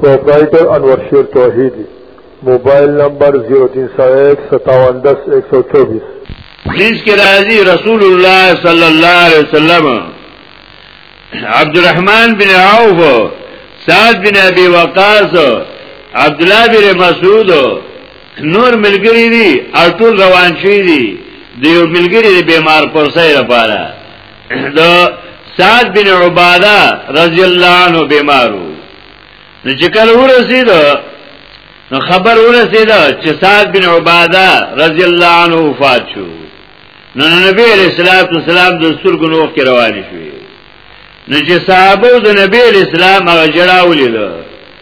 پروپرائیٹر انور شیر توحیدی موبایل نمبر 03015710124 حدیث کې راځي رسول الله صلی الله علیه وسلم عبدالرحمن بن عوف سعد بن ابي وقاص عبد الله بن مسعود نور ملګری دي او ټول روان شي دي دیو ملګری دی بیمار پرسای لپاره د سعد بن عباده رضی الله عنه بیمارو نو چې کله ورسید نو خبر ورسید چې سعد بن عباده رضی الله عنه وفات شو نو نبی علیہ الصلوۃ والسلام د سترګو نوخ کې روان شو نو چې صحابه د نبی علیہ السلام هغه جړاولې ده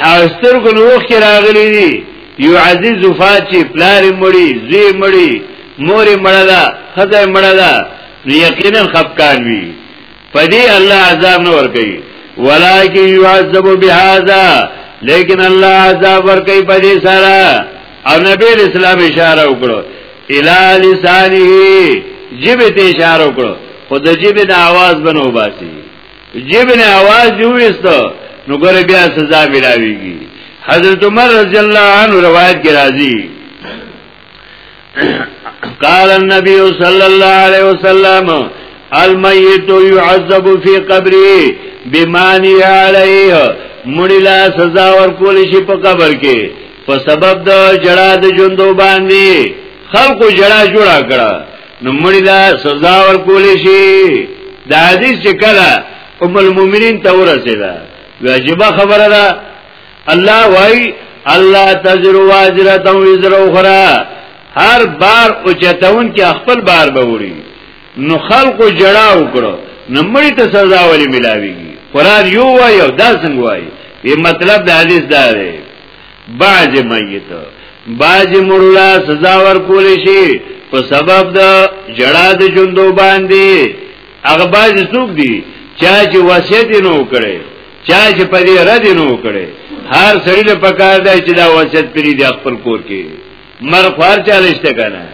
حاستر کو نوخ کی راغلی دی یو عزیز وفات چی پلاری مړی زی مړی موری مړه ده خدای مړه ده نو یقینا خفقان وی پدی الله عذاب نه ورکي ولکه يعذب بهذا لیکن الله عذاب ورکي پدی سره او نبی اسلام اشاره وکړو الی لسانه جبه ته اشاره وکړو خود جبه د आवाज بنو باسي جیب نه आवाज جوړیستو نو ګره بیا سزا ملاویږي حضرت عمر رضی الله عنه روایت کې راځي قال النبي صلى الله عليه وسلم المیت يعذب في قبره بمانی علیه مړی لا سزا ورکول شي په قبر کې په سبب د جړا د ژوندو باندې خلکو جړا جوړا کړه نو مړی لا سزا ورکول شي دا حدیث چې کله ام المؤمنین ته ورسېده واجب خبره ده الله وای الله تزر واجرته وزر اخرى هر بار او چتون کې خپل بار به وړي نو خلق جړا وکړو نو مړی ته سزا ولې ملاويږي قران یو وای او دا څنګه وای یې مطلب د حدیث دا دی باج میت باج مرلا سزا ورکول شي په سبب د جړا د ژوندو باندې هغه باج څوک دی چا چې وصیت نو کړي چا چې په دې رد نو کړي هر سړی له پکار دی چې دا وصیت پری دی خپل کور کې مر خوار چالشته کنه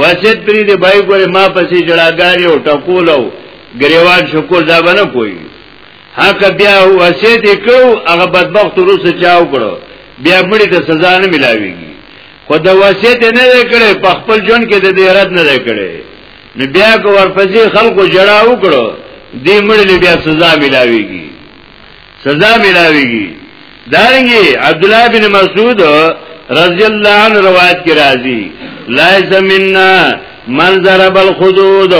وصیت پری دی بای ګوره ما پسې جړاګاری او ټکولو گریوان شکر دا بنه کوئی هغه بیا وصیت کړو هغه بدبخت روسه چاو کړو بیا مړي ته سزا نه ملاويږي خو د وصیت نه کړي په خپل جون کې د دې رد نه کړي نو بیا کو ورپسې خلکو جړا وکړو دې مړي بیا سزا ملاويږي سزا ملاويږي دارنګي عبد الله بن مسعود رضی الله عنه روایت کی راځي لا زمنا من ضرب الخدود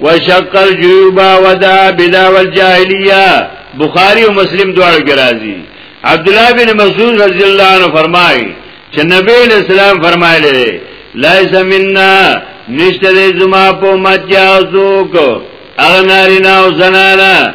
وشق الجيوب ودعا بلا والجاهليه بخاری او مسلم دواړو کې راځي عبد الله بن مسعود رضی الله عنه فرمایي چې نبی اسلام فرمایلی لا زمنا نشته زما په متیا زوک اغنارینا او زنانا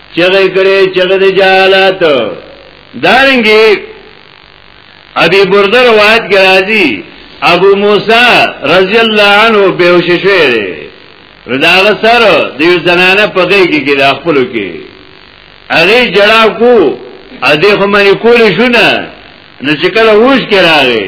چغې کړې چغې د جهالت دارنګي ابي برده روایت کې راځي ابو موسی رضی الله عنه بهوش شوی دی رداغه سر د یو زنانه په غي کې کې د خپل کې هغه جړا کو ا دې خو مې کولې شو نه نو چې کله هوش کې راغی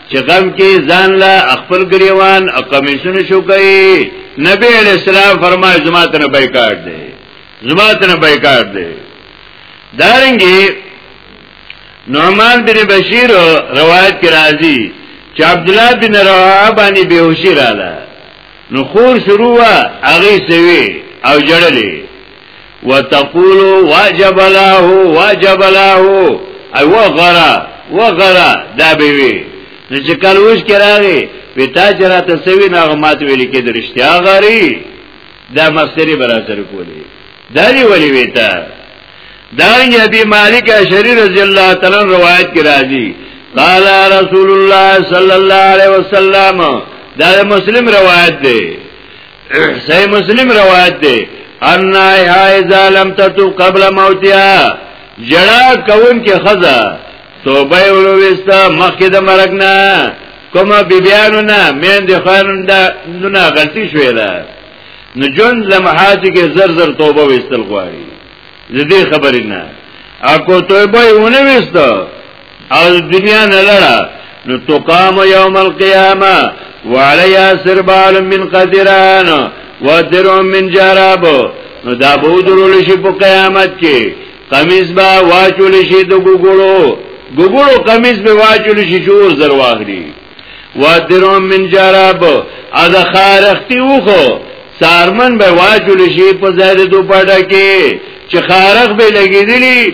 چې غم کې ځان لا خپل ګریوان او کمیسونه شو کوي نبی علیہ السلام فرمایي زما ته نه بایکاټ دی زما ته نه بایکاټ دی دارنګي نعمان بن بشیر روایت کې راځي چې عبد الله بن رواحه باندې بهوشي رااله نو خور شروع هغه سوي او جړلې وتقولو واجب الله واجب الله او غرا وغرا دا به وی نو چې کله وښ کراغي وتا چرته سوي نغمات ویل کې درشتیا غری دا مستری براتر کولی دا دی ولی ویتا دا نبی مالک اشری رضی الله تعالی روایت کې راځي قال رسول الله صلی الله علیه وسلم دا مسلم روایت دی صحیح مسلم روایت دی ان اذا لم تتوب قبل موتها جڑا کون کې خزا توبه ولويستا مخکې د مرګ نه کومه بیبیانو نه مین د خانون دا نه غلطي شوې ده نو جون لمحات کې زر زر توبه وستل غواړي زدي خبرې نه اكو توبه ونه وسته او دنیا نه لړه نو تقام یوم القیامه وعلیا سربال من قدران ودر من جراب نو دا به درول شي په قیامت کې قمیص با واچول شي د ګوګړو ګوګړو قمیص به واچول شي شور زر واخلي ودر من جراب از خارختی وخو سارمن به واچول شي په زړه دوپټه کې چې خارخ به لګیدلی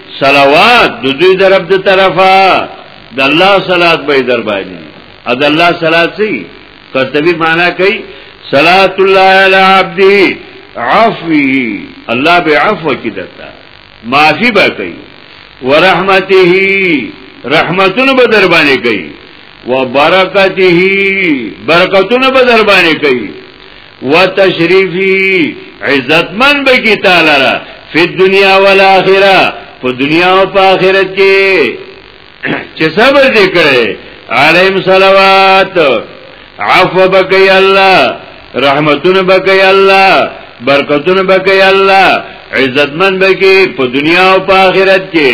صلوات د دوی د رب د طرفه د الله صلات به در باندې او د الله صلات سي قرطبي معنا کوي صلات الله علی عبده عفوه الله به عفو کی دتا معافي به کوي ورحمته رحمتونه به در باندې کوي وبرکته برکتونه به در باندې کوي وتشریفی عزتمن به کی تعالی را فی دنیا والآخرہ په دنیا او په آخرت کې چې صبر دې کړي علیهم صلوات عفو بکی الله رحمتون بکی الله برکتون بکی الله عزتمن بکی په دنیا او په آخرت کې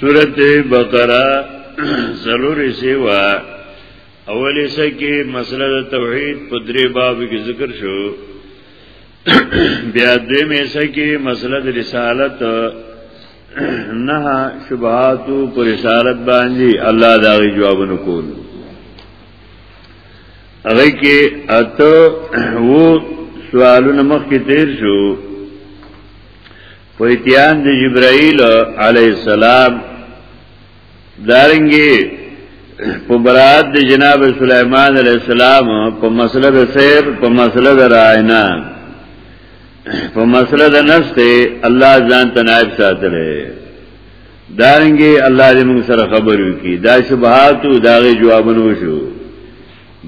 سورت بقره سلوری سیوا اولی سکی مسئلہ دا توحید پا دری باب کی ذکر شو بیا دوی میں سکی مسئلہ دا رسالت نه شبهاتو پر رسالت باندې الله دا غي جوابونه کول هغه کې اته وو سوالونه مخکې تیر شو په اتیان د جبرائیل علی السلام دارنګي په برات د جناب سليمان عليه السلام په مسله د سیر په مسله د راینا په مسله د نفس ته الله ځان تنایب ساتلې دارنګي الله دې موږ سره خبرو کی دا شبهات او داغه جوابونه وشو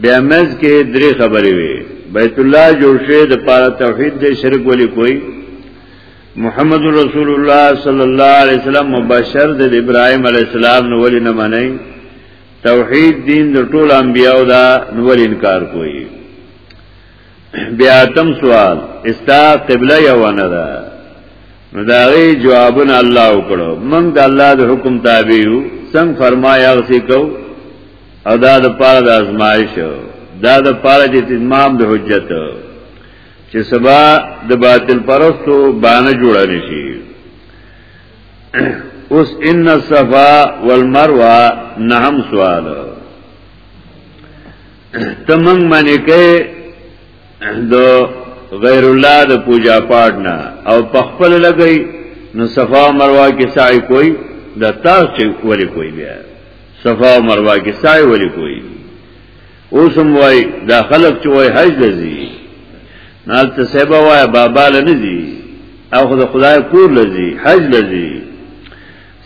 بیا مز کې درې خبرې وي بیت الله جوړ شوی د پاره توحید دې شرک ولي کوي محمد رسول الله صلی الله علیه وسلم مبشر د ابراهیم علی السلام نو ولي نه منئ توحید دین د ټول انبیاو دا نو ولي انکار کوي بیا تم سوال استا قبله یو نه ده نو دا غي جوابونه الله وکړو موږ د الله د حکم تابع یو څنګه فرمایا غسی کو او دا د پاره د ازمایش دا د پاره چې تمام د حجت چې سبا د باطل پرستو باندې جوړ نشي اوس ان الصفا والمروه نهم سوال تمنګ باندې کې د غیر الله د پوجا پاټ نه او پخپل لګئی نو صفا مروه کې سعی کوئی د تاسو ولې کوئی بیا صفا او مروه کې سعی ولې کوي اوسم وای دا خلق چې وای حج لذي نال ته سبا وای بابا لنذي او خدای خدای کور لذي حج لذي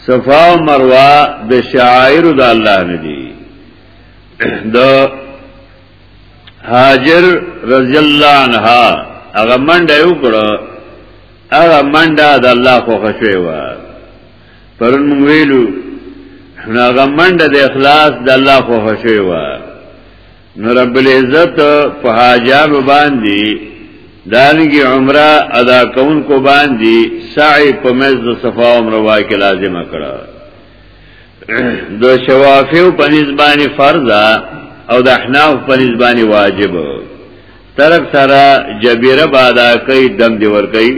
صفا او مروه د شعائر د الله نه دي د هاجر رضی الله عنها هغه منډه یو کړه هغه منډه د الله خو خشوي و پرون موږ ویلو هغه منډه د اخلاص د الله خو خوشوي و نو رب العزت په حاجاب باندې دانګي عمره ادا کون کو باندې سعی په مز د صفا او مروه کې لازمه کړه د شوافیو په نسبانه فرض او د احناف په نسبانه واجب ترک سره جبیره بادا کوي دم دی ور کوي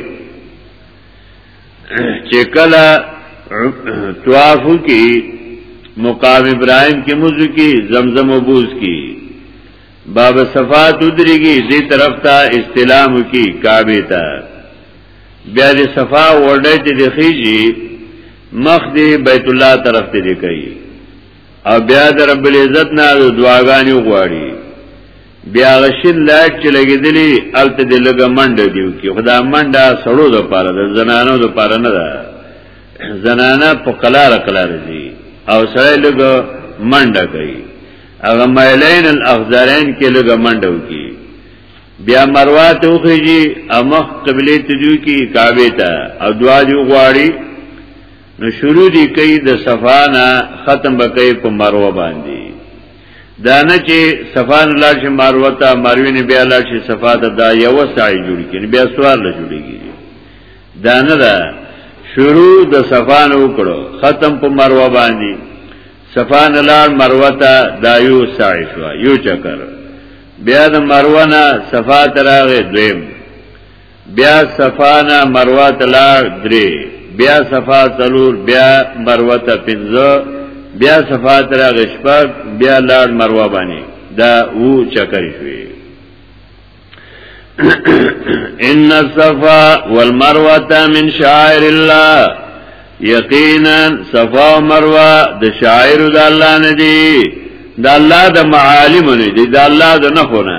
چې کله طواف کی مقام ابراهيم کې موضوع کې زمزم وبوز کی باب صفات ودريږي دې طرف ته استلام کی کعبه ته بیا دې صفا ورډه ته دی خيږي مخ دې بیت الله طرف ته دی کوي او بیا د رب العزت نه دعاګانې غواړي بیا غشین لایټ چې لګېدلی الته د لګه منډه دیو کې خدا منډه سړو د پاره د زنانو د پاره نه ده زنانه په قلار قلار دي او سړی لګه منډه کوي هغه مایلین الاخضرین کې لګه منډه وکي بیا مروا ته وخیږي امخ قبله ته دیو کې کعبه ته او دعا دی غواړي نو شروع دی کوي د صفانا ختم بکې په مروا باندې دا نه چې صفان لاړ شي مروه ته مروه نه بیا لاړ شي صفا ته دا یو سعی جوړ کړي بیا سوار له جوړيږي دا نه ده شروع د صفان وکړو ختم په مروه باندې صفان لاړ مروه ته دا یو سعی شو یو چکر بیا د مروه نه صفا تراغه دویم بیا صفا نه مروه ته لاړ درې بیا صفا څلور بیا مروه ته پنځه بیا صفا ته راغی شپږ بیا لاړ مروه باندې دا وو چکر شوی ان الصفا والمروه من شعائر الله یقینا صفا او مروه د شاعر د الله نه دي د الله د معالم نه دي د الله د نه خونه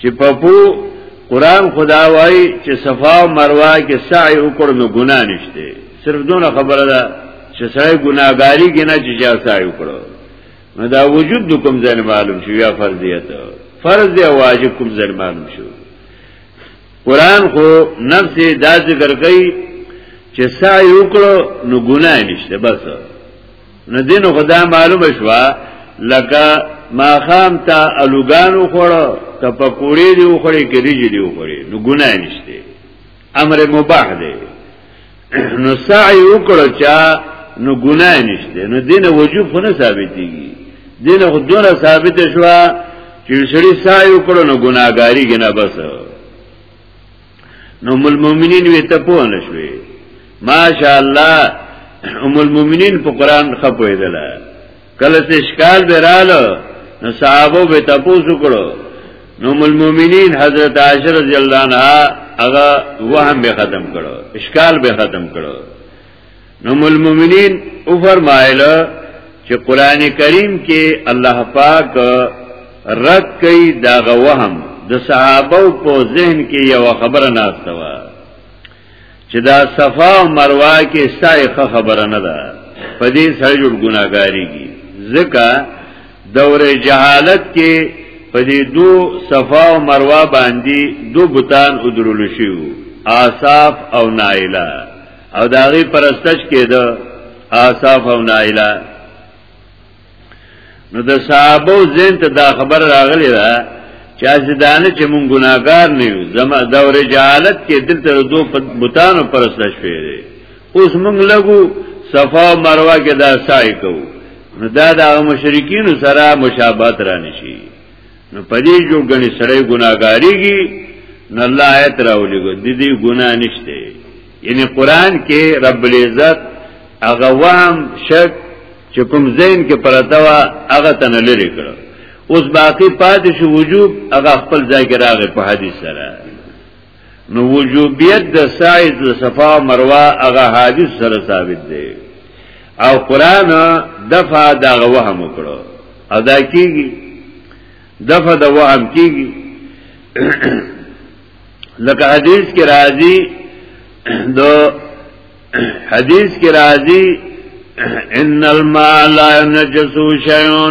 چې په پو قران خدا وای چې صفا او مروه کې سعی وکړ نو ګناه نشته صرف دونه خبره ده چې سعی ګناګاری کې نه چې چا سعی وکړو نو دا وجود د کوم ځای معلوم شو یا فرضیت فرض دی واجب کوم ځای معلوم شو قران خو نفس دا ذکر کوي چې سعی وکړو نو ګناه نشته بس نو دین خدا معلوم شوا لکه ما خام تا الوګانو خوړو ته پکوړې دی خوړې کریږي دی خوړې نو ګناه نشته امر مباح دی نو سعی وکړو چا نو ګناه نشته نو دین وجوب نه ثابتېږي دین خو دونه ثابت شوا چې سړی سعی وکړو نو ګناګاری ګنا بس نو ام المؤمنین وی ته پوه نه شوې ماشاء الله ام المؤمنین په قران خپویدل کله چې اشکال به رالو نو صحابه به تاسو کړو نو ام المؤمنین حضرت عائشہ رضی الله عنها هغه وهم به ختم کړو اشکال به ختم کړو نو مول مومنین او فرمایل چې قران کریم کې الله پاک رد کوي دا غوهم د صحابه په ذهن کې یو خبره ناشته و چې دا صفا او مروه کې سایخه خبره نه ده په دې سره جوړ ګناګاریږي ځکه دور جهالت کې په دې دو صفا او مروه باندې دو بوتان ودرول شي آصاف او نایلا او دا غي پرستش کېده آصاف او نائلا نو د صحابه زین ته دا خبر راغلی دا چې از دانه چې مونږ ګناګار نه یو زما دور جهالت کې دلته دو بوتانو پرستش پیری اوس مونږ لګو صفا او مروه کې دا سعی کوو نو دا د مشرکین سره مشابهت رانشي نو پدې جو غني سړی ګناګاریږي نو الله آیت راولېګو د دې ګنا نشته یعنی قران کې رب العزت هغه وام شک چې کوم زین کې پرتا وا هغه تن لري کړو اوس باقی پاتې شو وجوب هغه خپل ځای کې راغی په حدیث سره نو وجوبیت د سعی د صفا او مروه هغه حدیث سره ثابت دی او قران دفع دا وهم وکړو ادا کیږي دفع د وهم کیږي لکه حدیث کې راځي د حدیث کې راځي ان الماء لا ينجس شيئا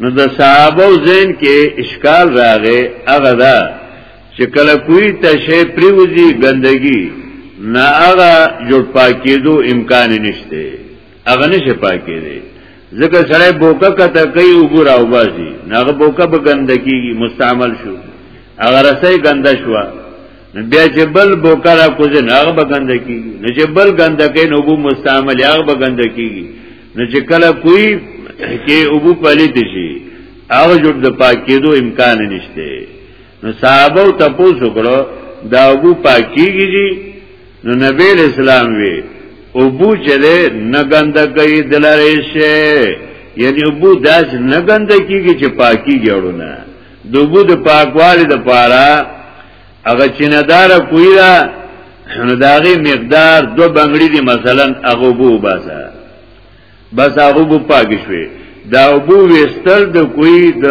نو د صحابه زین کې اشکال راغې هغه دا چې کله کوی ته شی پریوزی ګندګي نه هغه جوړ پاکېدو امکان نشته هغه نشه پاکې دی ځکه سړی بوکا کته کوي وګور او باسي هغه بوکا به ګندګيږي مستعمل شو هغه رسې ګنده شو بیا چې بل بوکا را کوزه هغه به ګندګيږي نه چې بل ګندګي نو بو مستعمل هغه به ګندګيږي نو چې کله کوی کې ابو پلیت شي هغه جوړ د پاکېدو امکان نشته نو صحابه تاسو کړو دا ابو پاکیږي جی نو نبی اسلام وی ابو چره نه ګنده کوي دلاره شي یعنی ابو داس نه ګنده کیږي چې پاکیږي اورونه د ابو د پاکوالي د پاره هغه چیندار کوی دا نو داغه مقدار دو بنگړي دي مثلا هغه بو باسا بس هغه بو پاک شوي دا بو وستل د کوی د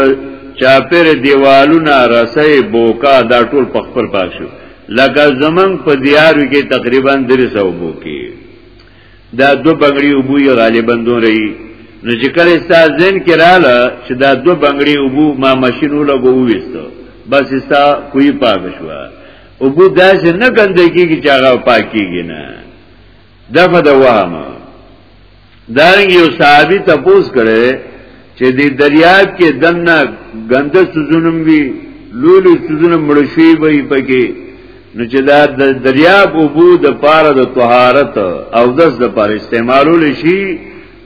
چاپر دیوالونه رسې بوکا دا ټول په خپل پاک شو لکه زمنګ په دیارو کې تقریبا 300 بو کې دا دو بنگړي اوبو یې غالبا دون رہی نو چې کله ستا ذهن کې رااله چې دا دو بنگړي اوبو ما ماشين ولګو وېستو بس ستا کوی پاک شو اوبو داسې نه ګندې کیږي چې هغه پاکيږي نه دغه د وهمه دارنګ یو صحابي تپوس کړي چې د دریاب کې دنه ګنده سوزونم وی لولو سوزونم مړشوي به پکې نو چې دا د دریاب او بو د پاره د طهارت او دس د پاره استعمالول شي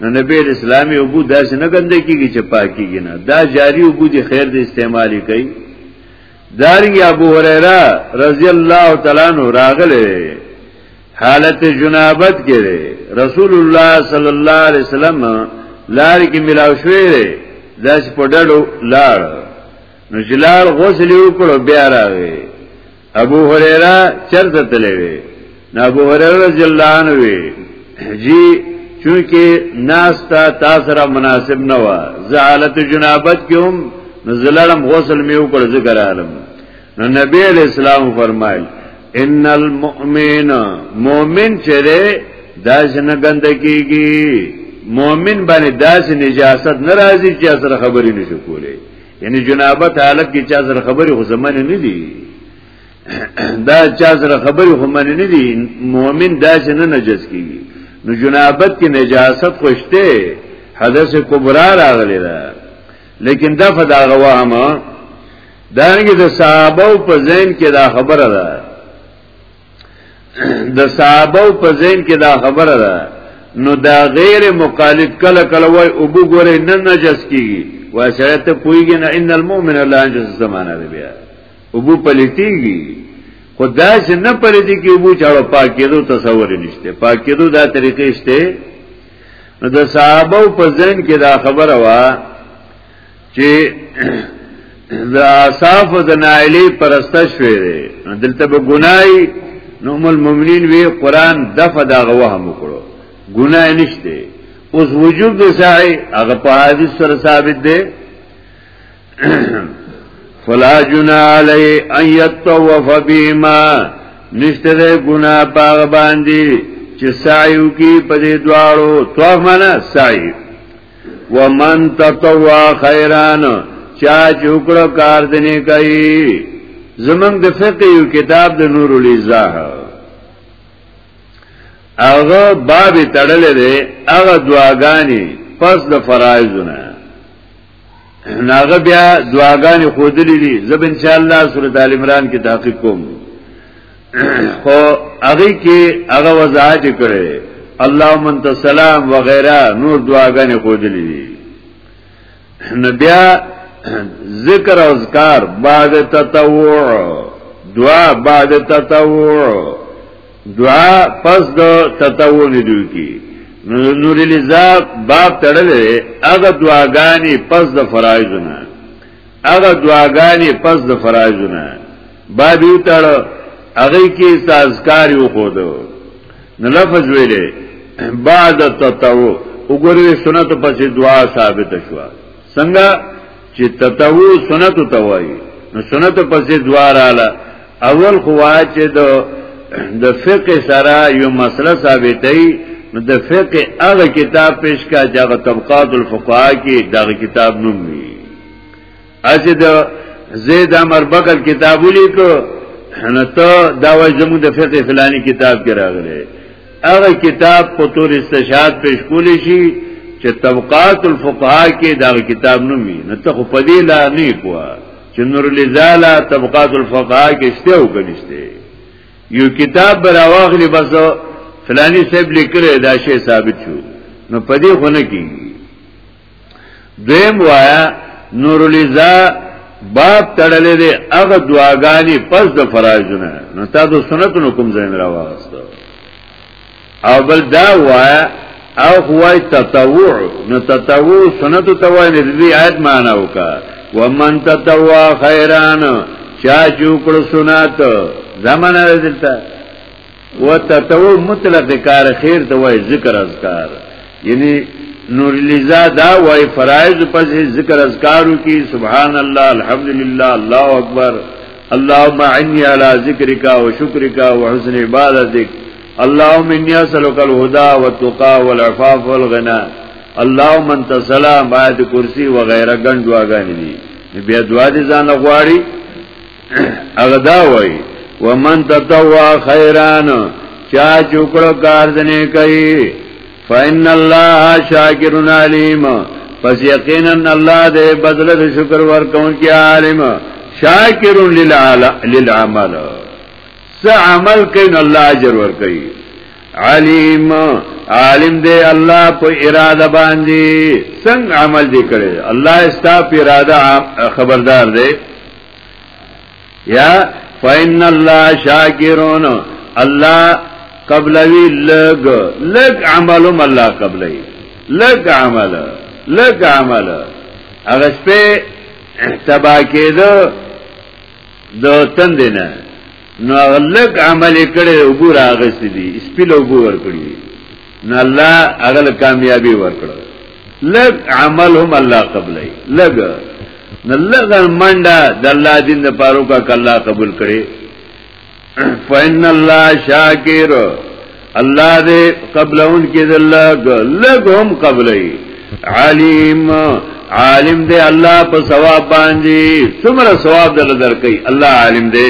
نو نبی اسلامي او بو داس نه ګنده کیږي چې پاکيږي نه دا جاری او بو د خیر د استعمالي کوي دارنګ ابو هريره رضی الله تعالی عنہ راغله حالت جنابت کې دی رسول الله صلی الله علیه وسلم لار کې ملاو شوې دی داس په ډډو لار نو جلال غسل وکړو بیا راغی ابو هريره چرته تللی وی نو ابو هريره رضی الله عنه وی جی چونکه ناس تا تاسو را مناسب نه و زه حالت جنابت کې هم نزلالم غسل میو کړ ذکر عالم نو نبی علیہ السلام فرمایل ان المؤمن مؤمن چې ده داس نه ګنده کیږي مؤمن باندې داس نجاست ناراضي چې سره خبرې نشو کولای یعنی جنابت حالت کې چا سره خبرې خو زمانه نه دي دا چا سره خبرې خو من نه دي مؤمن داس نه نجس کیږي نو جنابت کې نجاست خوشته حدث کبرا راغلی ده لیکن دفع دا غواهمه دانګه د صحابه په ذهن کې دا خبره ده د صحابه په ذهن کې دا خبره ده نو دا غیر مخالف کله کله وای او وګوره نه نجس کیږي وای سره ته پویږي نه ان المؤمن لا انجس زمانہ دی بیا او بو پلیتیږي خدا چې نه پلیتی کې بو چاړو پاک کېدو تصور نشته پاک کېدو دا طریقې شته نو د صحابه په ذهن کې دا خبره وا چې د اصاف د نائلی پرسته شوې ده دلته به ګنای نو ام المؤمنین وی قران دغه دغه وهم کړو ګنای نشته اوس وجوب د سعی هغه په حدیث سره ثابت ده فلا جنا علی ان یتوف بهما نشته ده ګنا پاغ باندې چې سعیو کی په دې دواړو طواف معنا سعی ومن تطوع خیران چا چوکړو کار دنه کوي زمنګ د فقه یو کتاب د نور الیزاه هغه باب تړلې ده هغه دعاګانی پس د فرایزونه ناغه بیا دعاګانی خودلې دي زب ان شاء الله سورۃ ال عمران کې تحقیق کوم خو هغه کې هغه وضاحت کړي اللهم انت السلام وغيرها نور دعاګانې کولې دي نو بیا ذکر او اذکار بعد تطوع دعا بعد تطوع دعا پس د تطوع نه دی کی نور لزاب باب تړلې هغه دعاګانې پس د فرایض نه هغه دعاګانې پس د فرایض نه بعد یو تړ هغه کې سازکار یو خو دو نو لفظ ویلې بعد تطوع وګوره سنت پسې دعا ثابت شو څنګه چې تطوع سنت توایي نو سنت پسې دعا رااله اول خو چې د د فقه سره یو مسله ثابتې نو د فقه هغه کتاب پیش کا چې هغه طبقات الفقهاء کې دغه کتاب نوم وي اسی دا زید امر بکر کتابو لیکو نو ته دا وای زموږ د فقه فلانی کتاب کې راغلی هغه کتاب په تور استشهاد پیش کولی شي چې طبقات الفقهاء کې دا کتاب نوم وي نو ته خو پدې لا نه پوهه چې نور لزاله طبقات الفقهاء کې شته او کنيشته یو کتاب براواخلی بس فلانی صاحب لیکره دا شی ثابت شو نو پدې خو نه کیږي دویم وایا نور الیزا باب تړلې دې هغه دعاګانی پس د فرایزونه نو تا د سنتونو کوم ځای نه راوسته او بل دا وایا او خوای تطوع نو تطوع سنت توای نه دې آیت معنا وکا ومن تطوع خیران چا چوکړو سنت زمانه دلته وتتو مطلق کار خیر ته وای ذکر اذکار یعنی نور لزا دا وای فرایض پس ذکر اذکارو کی سبحان الله الحمدلله الله اکبر اللهم عني على ذكرك وشكرك وحسن عبادتك اللهم اني اسالك الهدى والتقى والعفاف والغنى اللهم انت سلام آیت کرسی وغیرہ گن دعاګانې دي بیا دعا دي ځان غواړي هغه دا وای ومن تطوع خیران چا چوکړو کار دنه کوي فإن الله شاکر علیم پس یقینا الله دې بدل د شکر ورکون کې عالم شاکر للعمل س عمل کین الله اجر ور کوي علیم عالم دې الله په اراده باندې څنګه عمل دې کړي الله استا په اراده خبردار دی یا فین الله شاکرون الله قبلوی لګ لګ عملم الله قبلوی لګ عمل لګ عمل هغه سپه تبا کېدو د تند نه نو لګ عمل کړي وګور هغه سدي سپیل وګور کړی نه الله هغه له کامیابی ورکړ لګ عمل هم الله قبلای لګ نه لګ منډه د الله دین د پارو کا الله قبول کړي فإن الله شاکر الله دې قبلون کې د لګ لګ هم قبلای علیم عالم دې الله په ثواب باندې څومره ثواب دل درکې الله عالم دې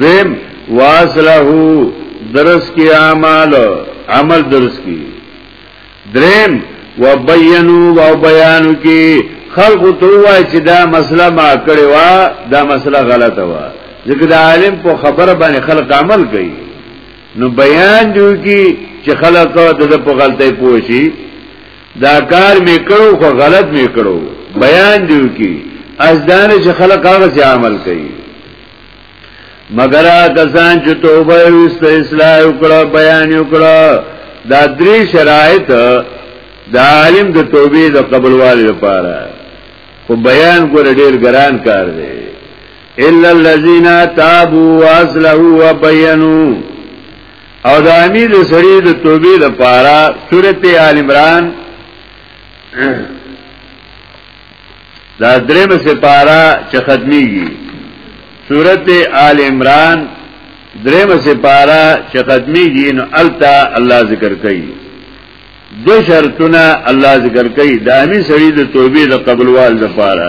دویم واصله درس کی اعمال عمل درس کی دریم وبینو و بیانو کی خلق تو وای چې دا مسله ما کړی وا دا مسله غلطه وا ځکه دا عالم په خبره باندې خلق عمل کوي نو بیان جو کی چې خلق د په غلطۍ پوه شي دا کار می کړو خو غلط می کړو بیان دیو کی از دانه چې خلق هغه چې عمل کوي مگر کسان چې توبه وست اصلاح وکړه بیان وکړه دا درې شرایط دا عالم د توبې د قبولوالي لپاره خو بیان ګور ډیر ګران کار دی الا الذين تابوا واصلحوا وبينوا او د امیر سړي د توبې لپاره سورته آل عمران دا دریم سپارا چې ختميږي سورته آل عمران دریم سپارا چې ختميږي نو التا الله ذکر کوي دو شرطونه الله ذکر کوي د امیر سړي د توبې د قبولوال لپاره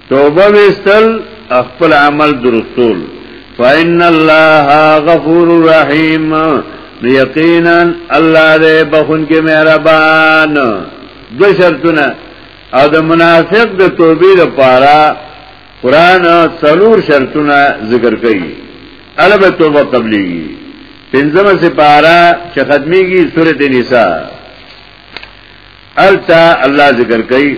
توبه وستل خپل عمل درستول فإن الله غفور رحیم یقینا الله دې بخون کې مهربان دو شرطونه او د منافق د توبې لپاره قران څلور شرطونه ذکر کړي البته توبه قبلي پنځمه سپاره چې ختميږي سورته نساء التا الله ذکر کړي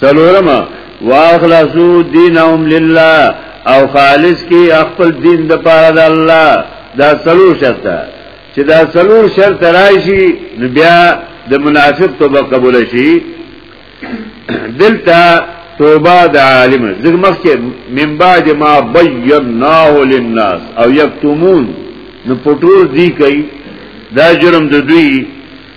سلورم واخلصو دینهم لله او خالص کی خپل دین د پاره د الله دا سلور شرط چې دا سلور شرط راشي نو بیا د منافق توبه قبول شي دلته توبه د عالم زګ مخکې من بعد ما بیناه للناس او یکتمون نو پټول دی کوي دا جرم د دوی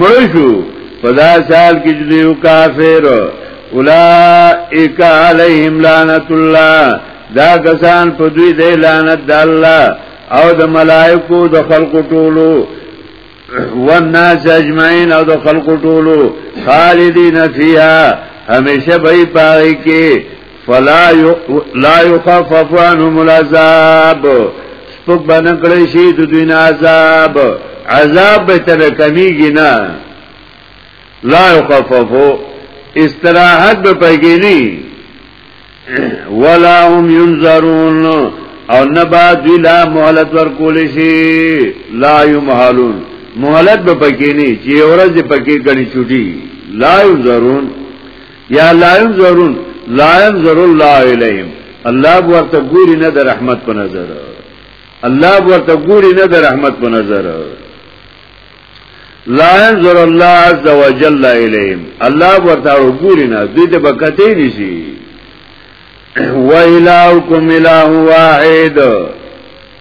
مرشو پدا سال کې دیو کافر اولائک علیہم لعنت الله دا کسان په دوی دی لعنت د الله او د ملائکو د خلقو ټولو والناس اجمعین او د خلقو ټولو خالدین فیها همیشه به پای کې فلا لا يخفف عنهم العذاب سپک باندې کړی شي د دوی نه عذاب عذاب به تر کمیږي نه لا يخفف استراحت به پګینی ولا هم ينظرون او نبا دوی لا مهلت ورکول شي لا يمهلون مهلت به پکې نه چې ورځ پکې کړي چټي لا ينظرون یا لا ينظرون لا ينظر الله اليهم الله ورته ګوري نه د رحمت په نظر الله ورته ګوري نه د رحمت په نظر لا ينظر الله عز وجل اليهم الله ورته ګوري نه دوی ته بکته نشي و الهکم اله واحد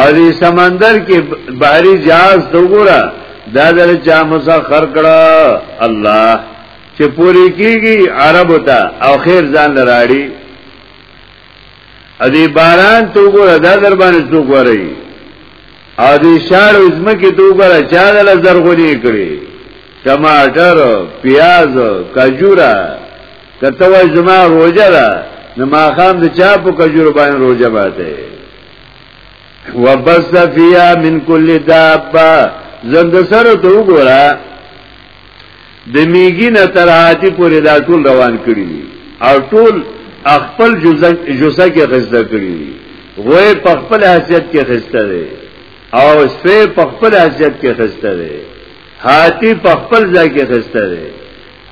او دی سمندر کې بحری جهاز تو ګورا دا دل چا مسخر کړه الله چې پوری کیږي عرب وتا او خیر ځان لراړي ادي باران تو ګورا دا در باندې تو ګورای او دی شار عظمه کې تو ګورا چا دل زرغونی کړي ټماټر پیاز کجورا کته وای زما روزه ده نو ما خام د چا په کجور باندې روزه باته وبس فیا من کل دابه زند سره ته وګوره د میګی نه تر هاتی پورې دا ټول روان کړی دي او ټول خپل جزء جزء کې غزه کړی دي غوې په خپل حیثیت کې خسته دي او سپه په خپل حیثیت کې خسته دي هاتی په خپل ځای کې خسته دي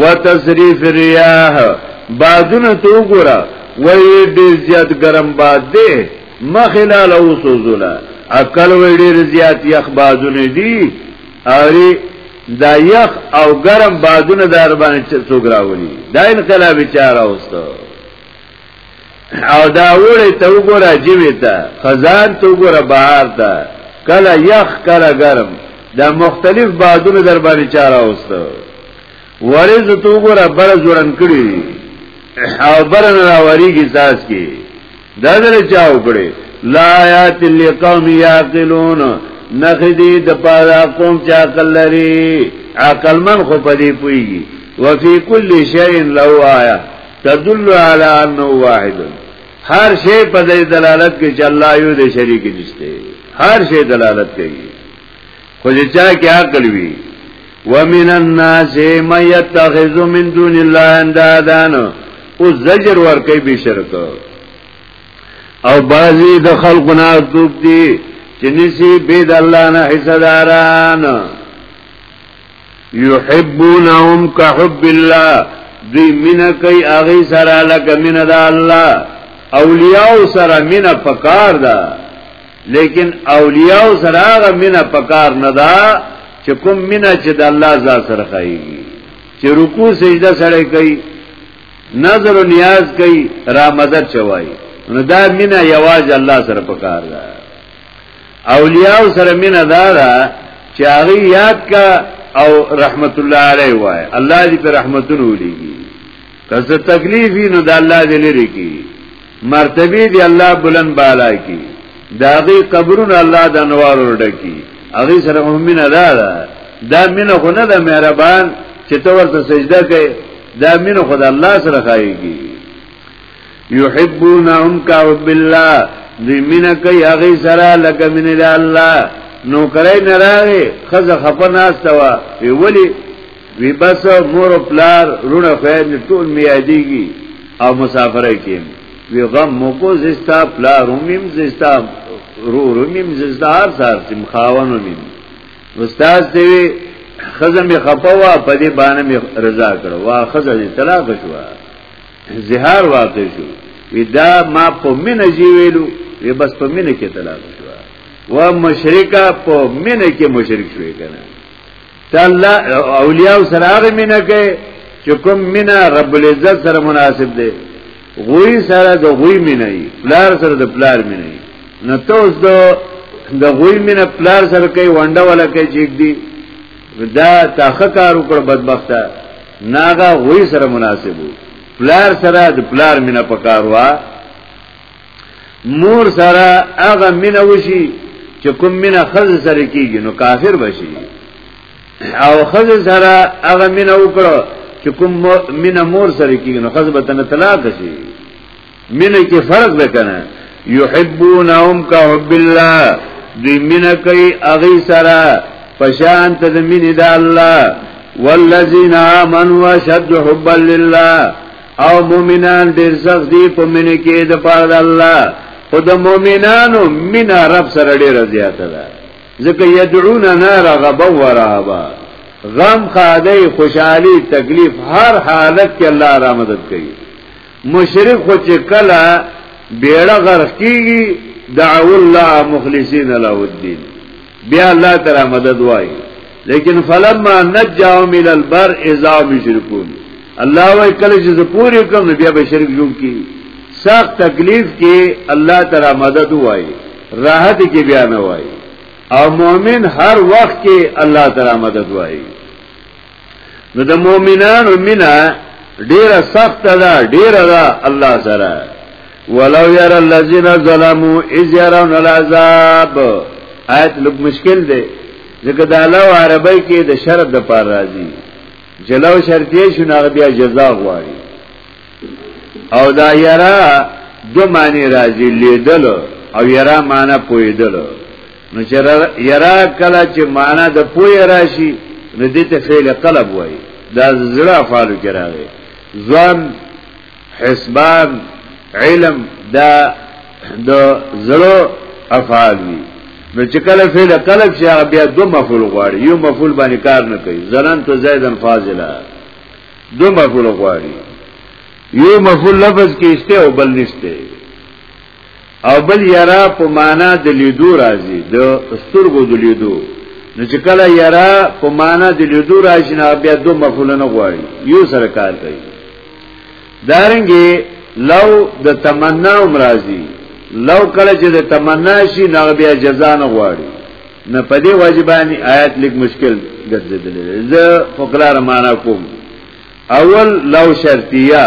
وتصریف ریاح بادونه تو ګورا وای ډیر زیات ګرم باد دی مخلال او سوزولا عقل وای ډیر زیات یخ بادونه دی اری دا یخ او ګرم بادونه در باندې څوګراونی دا انقلاب چاره اوسته او دا وړی ته وګوره جوی ته خزان ته وګوره بهار ته کله یخ کله ګرم دا مختلف بادونه در باندې چاره اوسته ورز ته وګوره بر زورن کړی او بر نه راوریږي ساس کې دا در چا وکړي لا آیات لقوم یاقلون نخدی د پاره قوم چې عقل لري عقل من خو پدې پوي وفي كل شيء له آیه تدل علی انه واحد هر شی په دې دلالت کوي چې الله یو دې شریک نشته هر شی دلالت کوي خو چې چا کې عقل وي ومن الناس من يتخذ من دون الله اندادا او زجر ور کوي به شرک او بعضی د خلقنا دوک دي چې نسی بيد الله نه حصداران یحبونهم کحب الله دی مینا کوي هغه سره لکه مینا د الله اولیاء سره مینا پکار ده لیکن اولیاء سره هغه مینا پکار نه ده چې کوم مینا چې د الله ذات سره کوي چې رکوع سجده سره کوي نظر و نیاز کوي را مدد چوي نو دا مینا یواز الله سره پکار ده اولیاء سره مینه دارا چې هغه یاد کا او رحمت الله علیه وای الله دې په رحمتونو ولېږي که څه تکلیف نو د الله دې لري کی مرتبه دې الله بلند بالا کی داغي قبرونه الله د انوار ورډکی هغه سره مؤمن ادا ده دا مینه خو نه ده مهربان چې تو ورته سجده کوي دا مینه خو د الله سره خایږي یحبونهم کعب الله دی مینا کوي هغه سره لکه مینه له الله نو کرای نه راغی خزه خپه ناشته وا وی ولی وی بس مور پلار رونه فید ټول میادیږي او مسافره کیم وی غم موکو زستا پلار همیم زستا رو رمیم زستا هر سار تیم خاون همیم استاذ دی خزه می خپه وا په دې باندې رضا کړو وا خزه دې طلاق شو زهار واقع شو وی دا ما په مینه جی ویلو وی بس په مینه کې طلاق شو و مشرکا په مینه کې مشرک شوی کنه تعالی اولیاء سره هغه مینه کې چې کوم مینه رب العزت سره مناسب دی غوی سره د غوی مینه ای پلار سره د پلار مینه ای نو توس د د غوی مینه پلار سره کوي وانډه ولا کوي چې دی دا تاخه کار وکړ بدبخته ناغه وای سره مناسب وو پلار سره د پلار مینا پکار وا مور سره هغه مینا وشي چې کوم مینا خز سره کیږي نو کافر بشي او خز سره هغه مینا وکړو چې کوم مینا مور سره کیږي نو خز به تنه طلاق شي مینه کې فرق ده کنه یحبونهم کحب الله دوی مینه کوي اغي سره پشان ته د مینې د الله والذین آمنوا اشد حبا لله او مؤمنان ډیر سخت دي په مینه کې د پاره د الله خو د مؤمنانو مینا رب سره ډیره زیاته ده ځکه یدعون نار غبا ورابا غم خاده خوشحالی تکلیف هر حالت کې الله را مدد کوي مشرک خو چې کله بیړه غرق کیږي دعو الله مخلصین له الدين بیا الله تعالی مدد وای لیکن فلما نجاهم الى البر اذا مشركون الله وای کله چې پوری کوم بیا به شرک جوړ کی سخت تکلیف کې الله تعالی مدد وای راحت کې بیا نه وای او مؤمن هر وخت کې الله تعالی مدد وای نو د مؤمنانو مینا ډیره سخت ده ډیره ده الله سره ولو ير الذين ظلموا اذ يرون العذاب آیت لږ مشکل دی ځکه دا لو عربی کې د شرط د پار راځي جلو شرطیه شنو بیا جزا غواړي او دا یرا دو معنی راځي لیدل او یرا معنی پویدل نو چې یرا کله چې معنا د پوی راشي نو دې ته فعل قلب وایي دا زړه افعالو کې راغی ځوان حسبان علم دا د زړه افعال وي نو چې کله فعل قلب شي هغه بیا دو مفعول غواړي یو مفعول باندې کار نه کوي زنان تو زیدن فاضله دو مفعول غواړي یو مفعول لفظ کې استه او بل نشته او بل یرا په معنا د لیدو راځي د سترګو د لیدو نو چې کله یرا په معنا د لیدو راځي نه بیا دوه مفعولونه غواړي یو سره کار کوي دارنګي لو د تمنا هم راځي لو کله چې د تمنا شي نه بیا جزا نه غواړي نه په دې واجبانی آیات لیک مشکل ګرځیدل زه فقرار معنا کوم اول لو شرطیه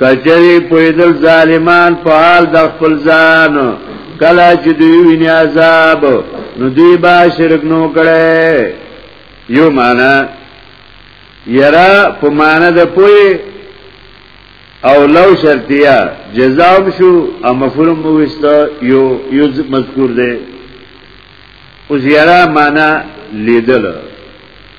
کچری پویدل ظالمان په حال د خپل ځان کله چې دوی ویني عذاب نو دوی با شرک نو کړي یو معنا یرا په معنا د پوی او لو شرطیه جزاء شو او مفعول موستا یو یو مذکور دی او زیرا معنا لیدل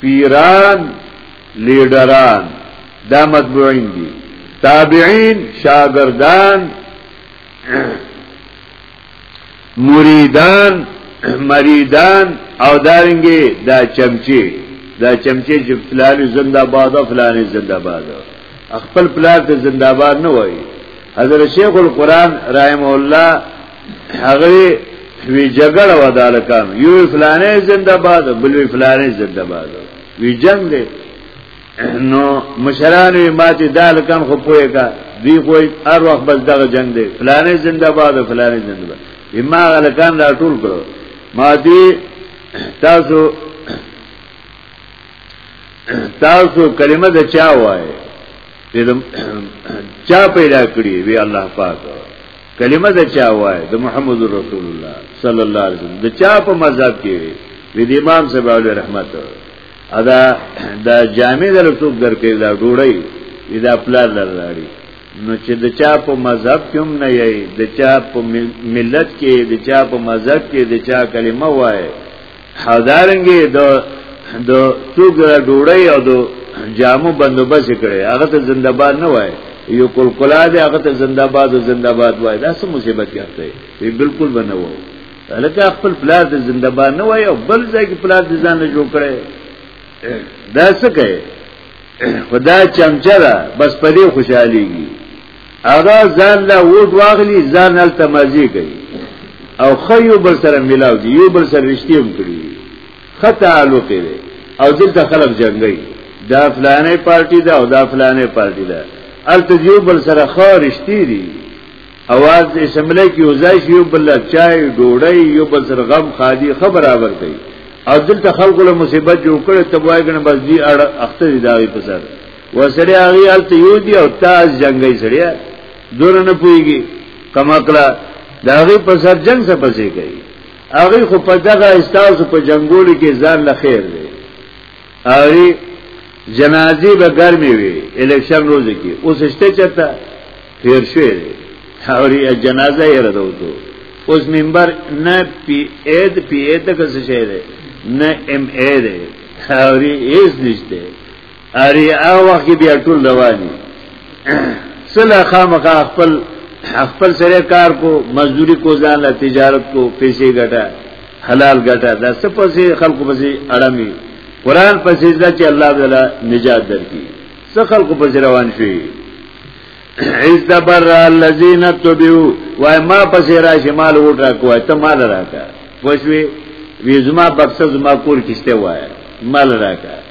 پیران لیډران دا مطبوعین دي تابعین شاگردان مریدان مریدان او دارنګي دا چمچي دا چمچي چې فلانی زنده باد او فلانی زنده باد خپل پلار ته زنده باد نه وایي حضرت شیخ القران رحم الله هغه وی جګړه وداله کام یو فلانه زنده باد بل وی فلانه زنده باد وی جنگ دی نو مشران وی ماته دال کم خو پوهه کا دی کوئی هر وخت بس دغه جنگ دی فلانه زنده باد فلانه زنده باد اما غلکان را ټول کړو ماته تاسو تاسو کلمه د چا وای چا پیدا کړی وی الله پاک کلمه د چا وای د محمد رسول الله صلی الله علیه وسلم د چا په مذهب کې وی د امام صاحب علی رحمت ادا د جامع د رسول درکې دا ډوړی دا پلار لرلاړي نو چې د چا په مذهب کې هم نه یی د چا په ملت کې د چا په مذهب کې د چا کلمه وای حدارنګي د د توګه ډوړی او د جامو بندوبست کړي هغه ته زنده‌باد نه وای یو کول کلا دی هغه ته زنده‌باد او زنده‌باد وای دا څه مصیبت کېږي وی بالکل بنه وای لکه خپل پلار د زنده‌باد نه وای او بل ځای کې پلار د ځان نه جوړ کړي دا څه کوي خدا چمچه ده بس په دې خوشحاليږي هغه ځان لا ووټ واغلی ځان هلته مزي کوي او خو یو بل سره ملاو دي یو بل سره رښتې هم کړی خه تعلق دی او دلته خلک جنگي دا فلانه پارټي ده او دا فلانه پارټي ده الته یو بل سره خو رښتې دي اواز د اسمبلی کې وزای شي یو بل چای ډوړی یو بل سره غم خادي خبر آور کوي او دلته خلکو له مصیبت جوړ کړي تبوای کنه بس دی اړه اخته دی داوی په سر وسړی هغه حالت یو دی او تاج جنگي سړی دور نه پويږي کما کلا داغه په سر جنگ څه پسې کوي هغه خو په دغه استاوس په جنگول کې ځان له خیر دی هغه جنازي به ګرمي وي الیکشن روز کې اوس شته چتا پیر شوی دی هغه جنازه یې ردو ته اوس منبر نه پی اید پی اید څه شي دی نه ام اید هغه یې هیڅ نشته اری هغه وخت بیا ټول رواني سلا خامخا خپل خپل سره کار کو مزدوری کو ځان له تجارت کو پیسې ګټه حلال ګټه دا څه پسې خلکو پسې اړمي قران پسې دا چې الله تعالی نجات درکړي څه خلکو پسې روان شي ایز دبر الذین تبعو وای ما پسې راشي مال وټ راکوه ته مال راکا وښوي وی زما بکسه زما کور کیسته وای مال راکا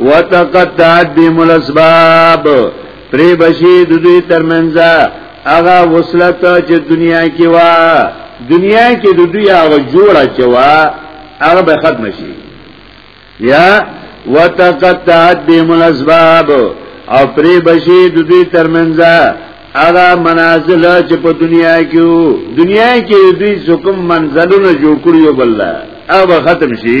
وتقطعت بهم الاسباب پری بشی د دوی ترمنځ هغه وصلت چې دنیا کې وا دنیا کې د دوی هغه جوړه چې وا هغه به ختم شي یا وتقطعت بهم الاسباب او پری بشی د دوی ترمنځ هغه منازل چې په دنیا کې دنیا کې دوی حکم منزلونه جوړ کړیو بل هغه ختم شي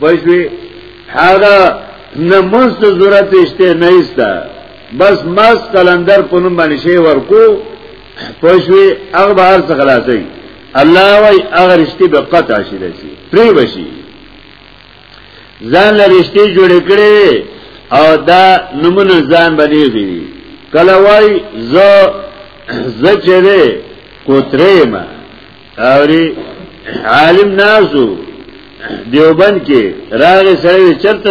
پښوی هغه نماز ته ضرورت شته نه ایستا بس ماس کلندر په نوم باندې شی ورکو پښوی هغه بهر څخه خلاصي الله وای هغه رشتي به قطع شي دسی پری وشي ځان لرشتي جوړ کړي او دا نمونه ځان باندې دي کله وای زه زه چره کوتره ما اوری عالم نازو دیوبند کې راغې سره چرته